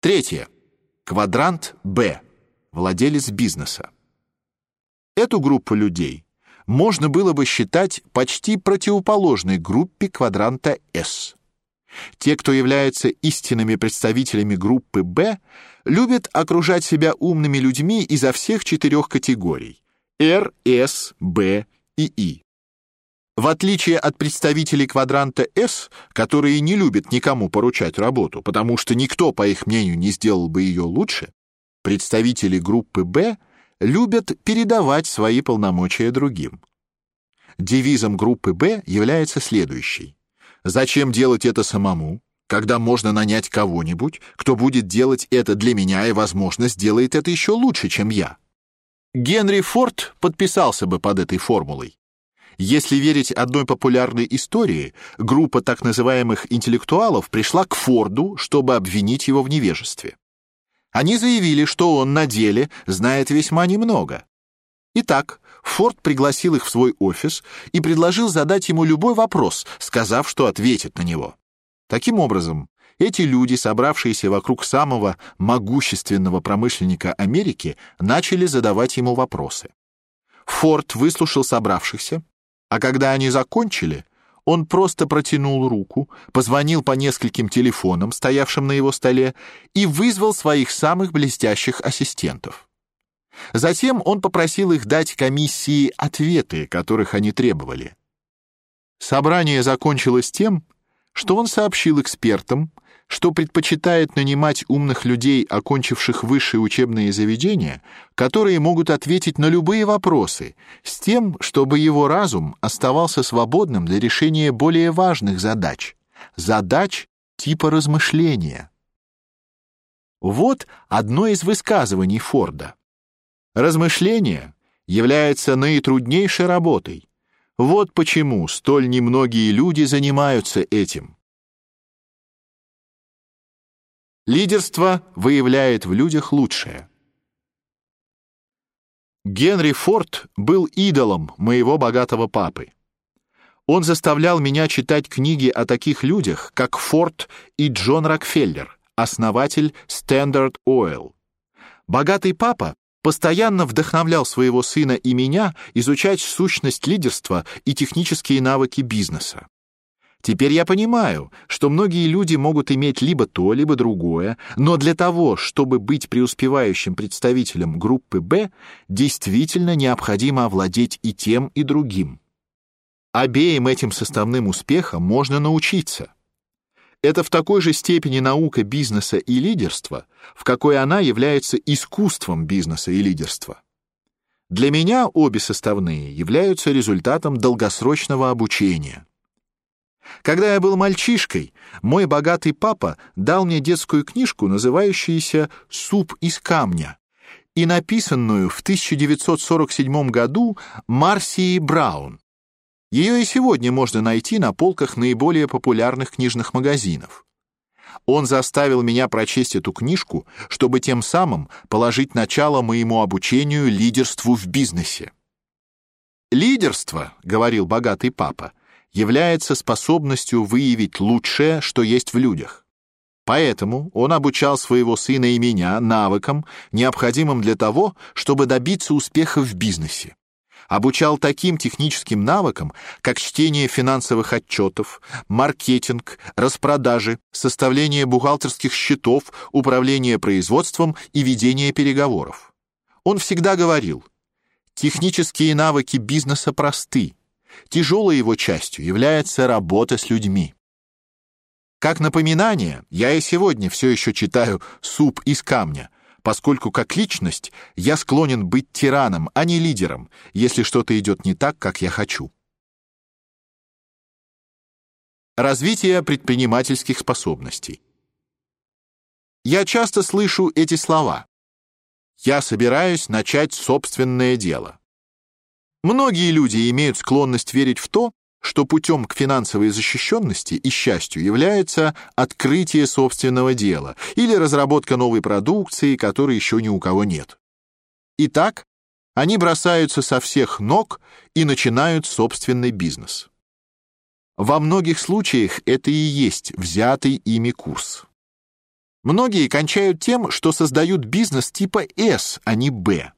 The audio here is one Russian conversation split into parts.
Третье. Квадрант Б. Владелец бизнеса. Эту группу людей можно было бы считать почти противоположной группе квадранта С. Те, кто является истинными представителями группы Б, любят окружать себя умными людьми изо всех четырех категорий: Р, С, Б и И. В отличие от представителей квадранта С, которые не любят никому поручать работу, потому что никто, по их мнению, не сделал бы ее лучше, представители группы Б любят передавать свои полномочия другим. Девизом группы Б является следующий: Зачем делать это самому, когда можно нанять кого-нибудь, кто будет делать это для меня и, возможно, сделает это еще лучше, чем я? Генри Форд подписался бы под этой формулой. Если верить одной популярной истории, группа так называемых интеллектуалов пришла к Форду, чтобы обвинить его в невежестве. Они заявили, что он на деле знает весьма немного. Итак, Форд пригласил их в свой офис и предложил задать ему любой вопрос, сказав, что ответит на него. Таким образом, эти люди, собравшиеся вокруг самого могущественного промышленника Америки, начали задавать ему вопросы. Форд выслушал собравшихся, а когда они закончили, он просто протянул руку, позвонил по нескольким телефонам, стоявшим на его столе, и вызвал своих самых блестящих ассистентов. Затем он попросил их дать комиссии ответы, которых они требовали. Собрание закончилось тем, что он сообщил экспертам, что предпочитает нанимать умных людей, окончивших высшие учебные заведения, которые могут ответить на любые вопросы, с тем, чтобы его разум оставался свободным для решения более важных задач, задач типа размышления. Вот одно из высказываний Форда. Размышление является наитруднейшей работой. Вот почему столь немногие люди занимаются этим. Лидерство выявляет в людях лучшее. Генри Форд был идолом моего богатого папы. Он заставлял меня читать книги о таких людях, как Форд и Джон Рокфеллер, основатель Standard Oil. Богатый папа постоянно вдохновлял своего сына и меня изучать сущность лидерства и технические навыки бизнеса. Теперь я понимаю, что многие люди могут иметь либо то, либо другое, но для того, чтобы быть преуспевающим представителем группы Б, действительно необходимо овладеть и тем, и другим. Обеим этим составным успехам можно научиться. Это в такой же степени наука бизнеса и лидерства, в какой она является искусством бизнеса и лидерства. Для меня обе составные являются результатом долгосрочного обучения. Когда я был мальчишкой, мой богатый папа дал мне детскую книжку, называющуюся «Суп из камня», и написанную в 1947 году Марсией Браун. Ее и сегодня можно найти на полках наиболее популярных книжных магазинов. Он заставил меня прочесть эту книжку, чтобы тем самым положить начало моему обучению лидерству в бизнесе. Лидерство, говорил богатый папа, является способностью выявить лучшее, что есть в людях. Поэтому он обучал своего сына и меня навыкам, необходимым для того, чтобы добиться успеха в бизнесе. Обучал таким техническим навыкам, как чтение финансовых отчетов, маркетинг, распродажи, составление бухгалтерских счетов, управление производством и ведение переговоров. Он всегда говорил: технические навыки бизнеса просты, Тяжелой его частью является работа с людьми. Как напоминание, я и сегодня все еще читаю «Суп из камня», поскольку как личность я склонен быть тираном, а не лидером, если что-то идет не так, как я хочу. Развитие предпринимательских способностей. Я часто слышу эти слова. Я собираюсь начать собственное дело. Многие люди имеют склонность верить в то, что путем к финансовой защищенности и счастью является открытие собственного дела или разработка новой продукции, которой еще ни у кого нет. Итак, они бросаются со всех ног и начинают собственный бизнес. Во многих случаях это и есть взятый ими курс. Многие кончают тем, что создают бизнес типа S, а не B.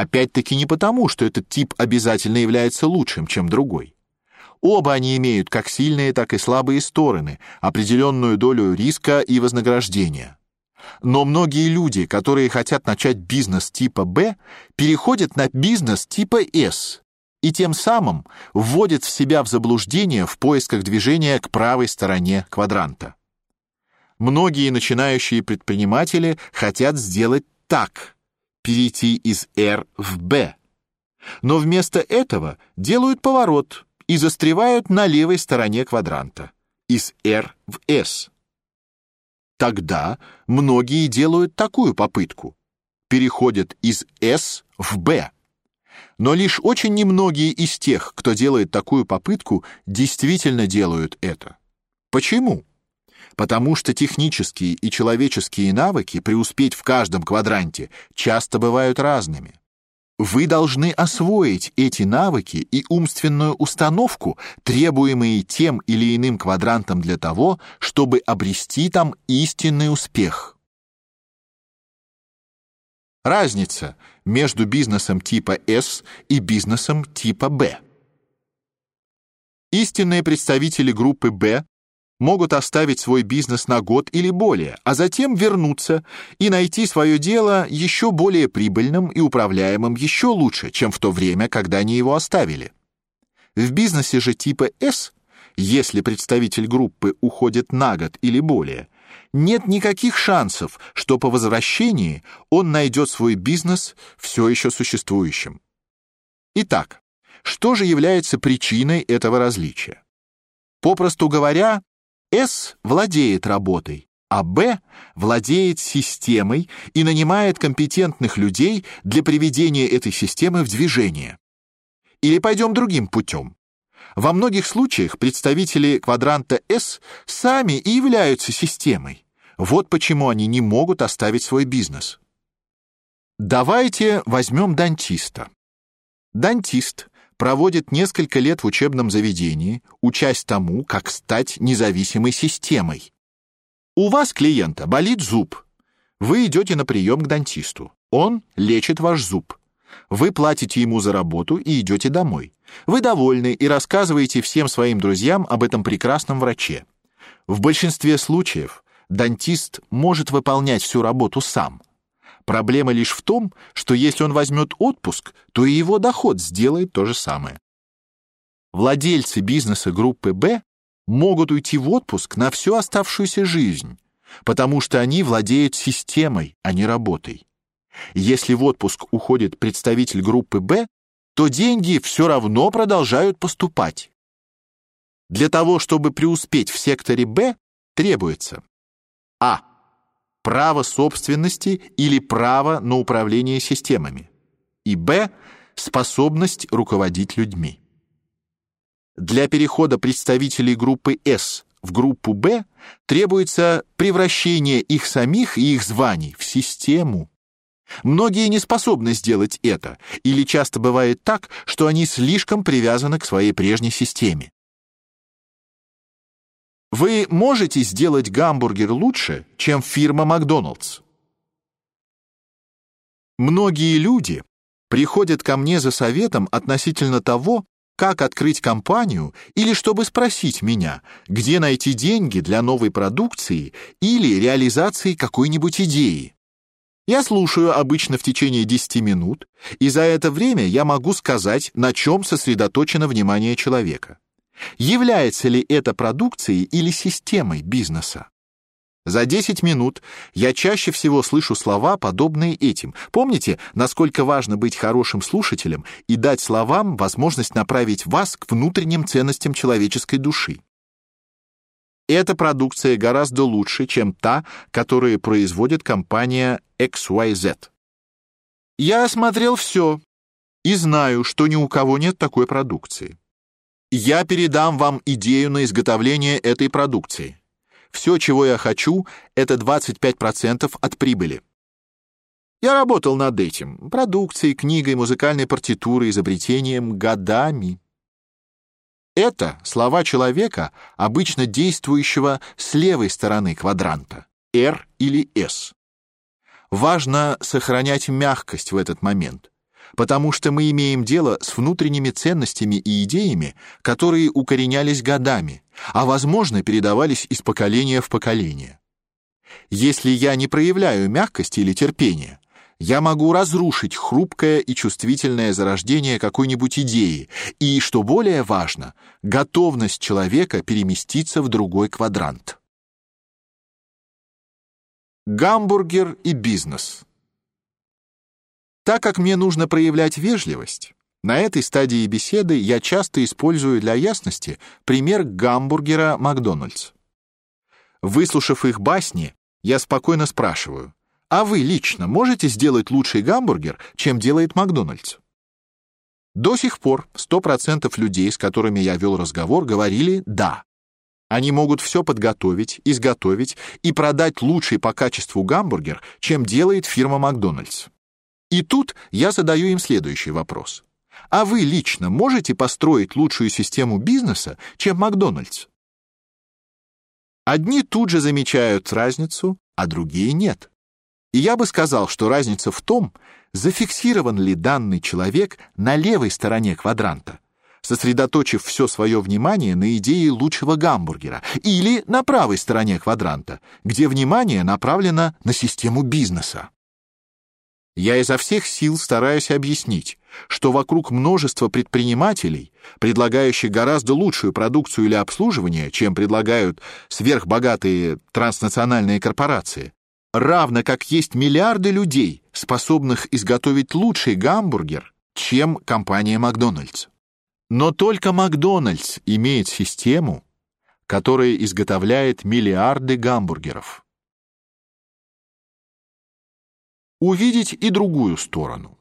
Опять-таки не потому, что этот тип обязательно является лучшим, чем другой. Оба они имеют как сильные, так и слабые стороны, определенную долю риска и вознаграждения. Но многие люди, которые хотят начать бизнес типа Б, переходят на бизнес типа С и тем самым вводят себя в заблуждение в поисках движения к правой стороне квадранта. Многие начинающие предприниматели хотят сделать так: перейти из R в B. Но вместо этого делают поворот и застревают на левой стороне квадранта из R в S. Тогда многие делают такую попытку. Переходят из S в B. Но лишь очень немногие из тех, кто делает такую попытку, действительно делают это. Почему? Потому что технические и человеческие навыки преуспеть в каждом квадранте часто бывают разными. Вы должны освоить эти навыки и умственную установку, требуемые тем или иным квадрантом для того, чтобы обрести там истинный успех. Разница между бизнесом типа S и бизнесом типа B. Истинные представители группы B могут оставить свой бизнес на год или более, а затем вернуться и найти свое дело еще более прибыльным и управляемым еще лучше, чем в то время, когда они его оставили. В бизнесе же типа S, если представитель группы уходит на год или более, нет никаких шансов, что по возвращении он найдет свой бизнес все еще существующим. Итак, что же является причиной этого различия? Попросту говоря, с владеет работой, а Б владеет системой и нанимает компетентных людей для приведения этой системы в движение. Или пойдем другим путем. Во многих случаях представители квадранта S сами и являются системой. Вот почему они не могут оставить свой бизнес. Давайте возьмем дантиста. Дантист проводит несколько лет в учебном заведении, учась тому, как стать независимой системой. У вас клиента болит зуб. Вы идете на прием к дантисту. Он лечит ваш зуб. Вы платите ему за работу и идете домой. Вы довольны и рассказываете всем своим друзьям об этом прекрасном враче. В большинстве случаев дантист может выполнять всю работу сам, Проблема лишь в том, что если он возьмет отпуск, то и его доход сделает то же самое. Владельцы бизнеса группы Б могут уйти в отпуск на всю оставшуюся жизнь, потому что они владеют системой, а не работой. Если в отпуск уходит представитель группы Б, то деньги все равно продолжают поступать. Для того, чтобы преуспеть в секторе Б, требуется а право собственности или право на управление системами. И Б способность руководить людьми. Для перехода представителей группы С в группу Б требуется превращение их самих и их званий в систему. Многие не способны сделать это, или часто бывает так, что они слишком привязаны к своей прежней системе. Вы можете сделать гамбургер лучше, чем фирма Макдоналдс. Многие люди приходят ко мне за советом относительно того, как открыть компанию или чтобы спросить меня, где найти деньги для новой продукции или реализации какой-нибудь идеи. Я слушаю обычно в течение 10 минут, и за это время я могу сказать, на чем сосредоточено внимание человека. Является ли это продукцией или системой бизнеса? За 10 минут я чаще всего слышу слова, подобные этим. Помните, насколько важно быть хорошим слушателем и дать словам возможность направить вас к внутренним ценностям человеческой души. Эта продукция гораздо лучше, чем та, которую производит компания XYZ. Я осмотрел все и знаю, что ни у кого нет такой продукции. Я передам вам идею на изготовление этой продукции. Все, чего я хочу, это 25% от прибыли. Я работал над этим, продукцией, книгой, музыкальной партитурой, изобретением годами. Это слова человека, обычно действующего с левой стороны квадранта. R или S. Важно сохранять мягкость в этот момент, потому что мы имеем дело с внутренними ценностями и идеями, которые укоренялись годами, а возможно, передавались из поколения в поколение. Если я не проявляю мягкости или терпения, я могу разрушить хрупкое и чувствительное зарождение какой-нибудь идеи и, что более важно, готовность человека переместиться в другой квадрант. Гамбургер и бизнес. Так как мне нужно проявлять вежливость, на этой стадии беседы я часто использую для ясности пример гамбургера Макдональдс. Выслушав их басни, я спокойно спрашиваю: "А вы лично можете сделать лучший гамбургер, чем делает Макдональдс?" До сих пор 100% людей, с которыми я вел разговор, говорили «да». Они могут все подготовить, изготовить и продать лучший по качеству гамбургер, чем делает фирма Макдональдс. И тут я задаю им следующий вопрос. А вы лично можете построить лучшую систему бизнеса, чем Макдональдс? Одни тут же замечают разницу, а другие нет. И я бы сказал, что разница в том, зафиксирован ли данный человек на левой стороне квадранта, сосредоточив все свое внимание на идее лучшего гамбургера, или на правой стороне квадранта, где внимание направлено на систему бизнеса. Я изо всех сил стараюсь объяснить, что вокруг множество предпринимателей, предлагающих гораздо лучшую продукцию или обслуживание, чем предлагают сверхбогатые транснациональные корпорации, равно как есть миллиарды людей, способных изготовить лучший гамбургер, чем компания Макдональдс. Но только Макдональдс имеет систему, которая изготовляет миллиарды гамбургеров. Увидеть и другую сторону.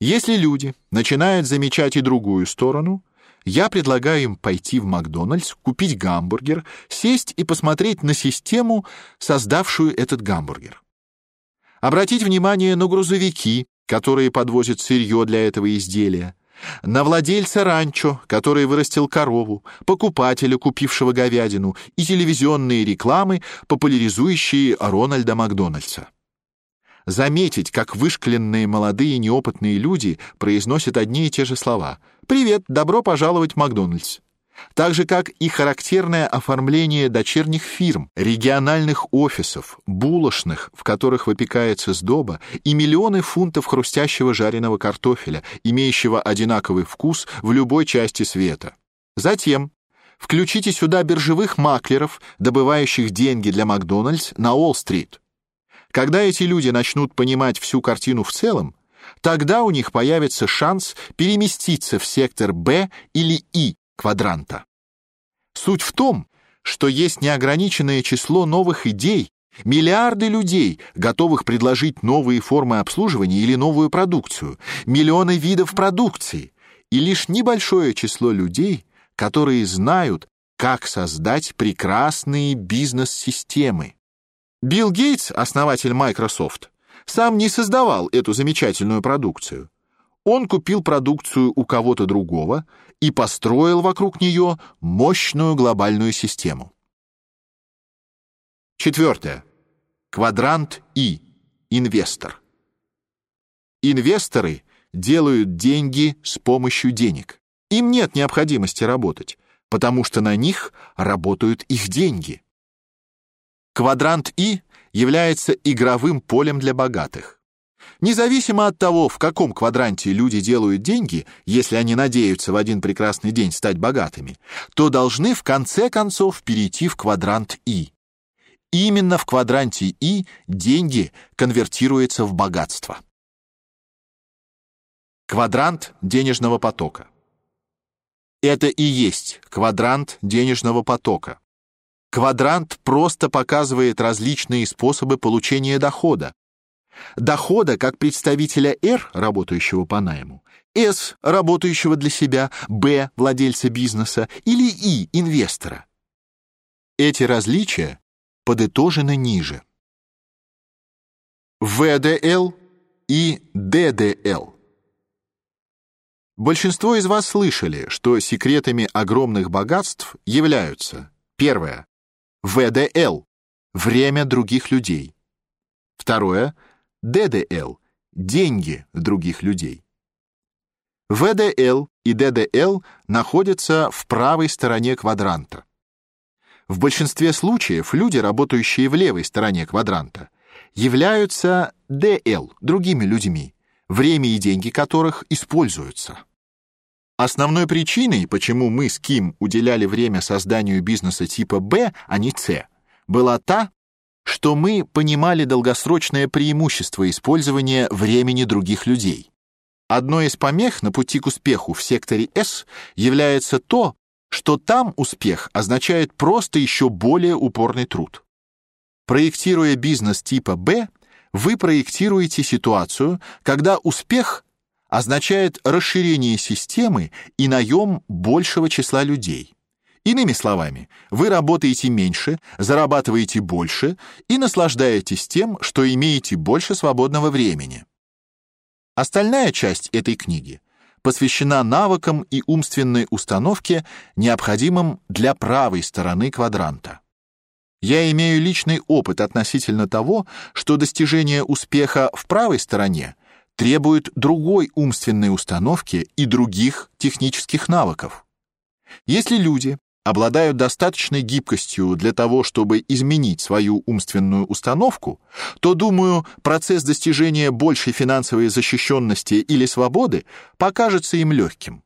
Если люди начинают замечать и другую сторону, я предлагаю им пойти в Макдональдс, купить гамбургер, сесть и посмотреть на систему, создавшую этот гамбургер. Обратить внимание на грузовики, которые подвозят сырье для этого изделия, на владельца ранчо, который вырастил корову, покупателя, купившего говядину, и телевизионные рекламы, популяризующие Рональда Макдональдса заметить, как вышкаленные молодые неопытные люди произносят одни и те же слова: "Привет, добро пожаловать в Макдональдс". Так же как и характерное оформление дочерних фирм, региональных офисов, булочных, в которых выпекается сдоба, и миллионы фунтов хрустящего жареного картофеля, имеющего одинаковый вкус в любой части света. Затем включите сюда биржевых маклеров, добывающих деньги для Макдональдс на Уолл-стрит. Когда эти люди начнут понимать всю картину в целом, тогда у них появится шанс переместиться в сектор Б или И квадранта. Суть в том, что есть неограниченное число новых идей, миллиарды людей, готовых предложить новые формы обслуживания или новую продукцию, миллионы видов продукции, и лишь небольшое число людей, которые знают, как создать прекрасные бизнес-системы. Билл Гейтс, основатель Microsoft, сам не создавал эту замечательную продукцию. Он купил продукцию у кого-то другого и построил вокруг нее мощную глобальную систему. Четвертое. Квадрант И. Инвестор. Инвесторы делают деньги с помощью денег. Им нет необходимости работать, потому что на них работают их деньги. Квадрант И является игровым полем для богатых. Независимо от того, в каком квадранте люди делают деньги, если они надеются в один прекрасный день стать богатыми, то должны в конце концов перейти в квадрант И. Именно в квадранте И деньги конвертируются в богатство. Квадрант денежного потока. Это и есть квадрант денежного потока. Квадрант просто показывает различные способы получения дохода. Дохода как представителя R, работающего по найму, S, работающего для себя, B, владельца бизнеса, или I, инвестора. Эти различия подытожены ниже. ВДЛ и ДДЛ. Большинство из вас слышали, что секретами огромных богатств являются первое ВДЛ время других людей. Второе ДДЛ деньги других людей. ВДЛ и ДДЛ находятся в правой стороне квадранта. В большинстве случаев люди, работающие в левой стороне квадранта, являются ДЛ другими людьми, время и деньги которых используются. Основной причиной, почему мы с Ким уделяли время созданию бизнеса типа Б, а не С, была та, что мы понимали долгосрочное преимущество использования времени других людей. Одной из помех на пути к успеху в секторе С является то, что там успех означает просто еще более упорный труд. Проектируя бизнес типа Б, вы проектируете ситуацию, когда успех означает расширение системы и наем большего числа людей. Иными словами, вы работаете меньше, зарабатываете больше и наслаждаетесь тем, что имеете больше свободного времени. Остальная часть этой книги посвящена навыкам и умственной установке, необходимым для правой стороны квадранта. Я имею личный опыт относительно того, что достижение успеха в правой стороне требует другой умственной установки и других технических навыков. Если люди обладают достаточной гибкостью для того, чтобы изменить свою умственную установку, то, думаю, процесс достижения большей финансовой защищенности или свободы покажется им легким.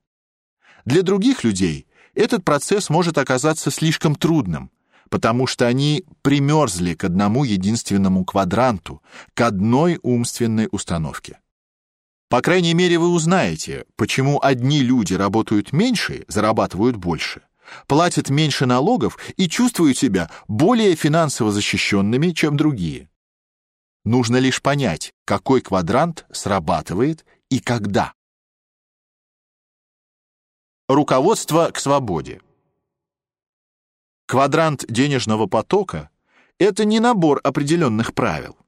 Для других людей этот процесс может оказаться слишком трудным, потому что они примерзли к одному единственному квадранту, к одной умственной установке. По крайней мере, вы узнаете, почему одни люди работают меньше, зарабатывают больше, платят меньше налогов и чувствуют себя более финансово защищенными, чем другие. Нужно лишь понять, какой квадрант срабатывает и когда. Руководство к свободе. Квадрант денежного потока — это не набор определенных правил.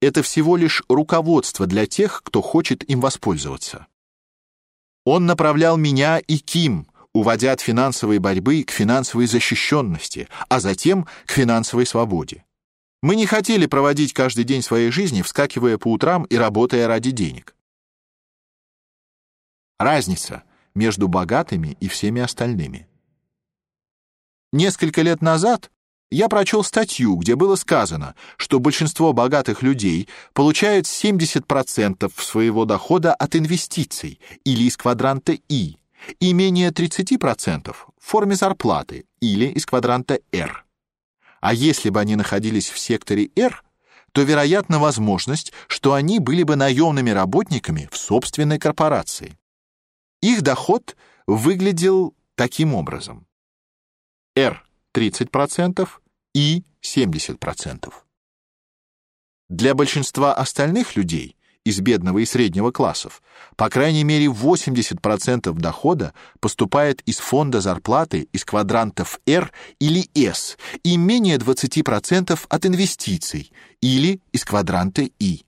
Это всего лишь руководство для тех, кто хочет им воспользоваться. Он направлял меня и Ким, уводя от финансовой борьбы к финансовой защищенности, а затем к финансовой свободе. Мы не хотели проводить каждый день своей жизни, вскакивая по утрам и работая ради денег. Разница между богатыми и всеми остальными. Несколько лет назад я прочел статью, где было сказано, что большинство богатых людей получают 70% своего дохода от инвестиций или из квадранта И, и менее 30% в форме зарплаты или из квадранта R. А если бы они находились в секторе R, то вероятна возможность, что они были бы наемными работниками в собственной корпорации. Их доход выглядел таким образом. R 30% и 70%. Для большинства остальных людей из бедного и среднего классов, по крайней мере 80% дохода поступает из фонда зарплаты из квадрантов R или S и менее 20% от инвестиций или из квадранта I.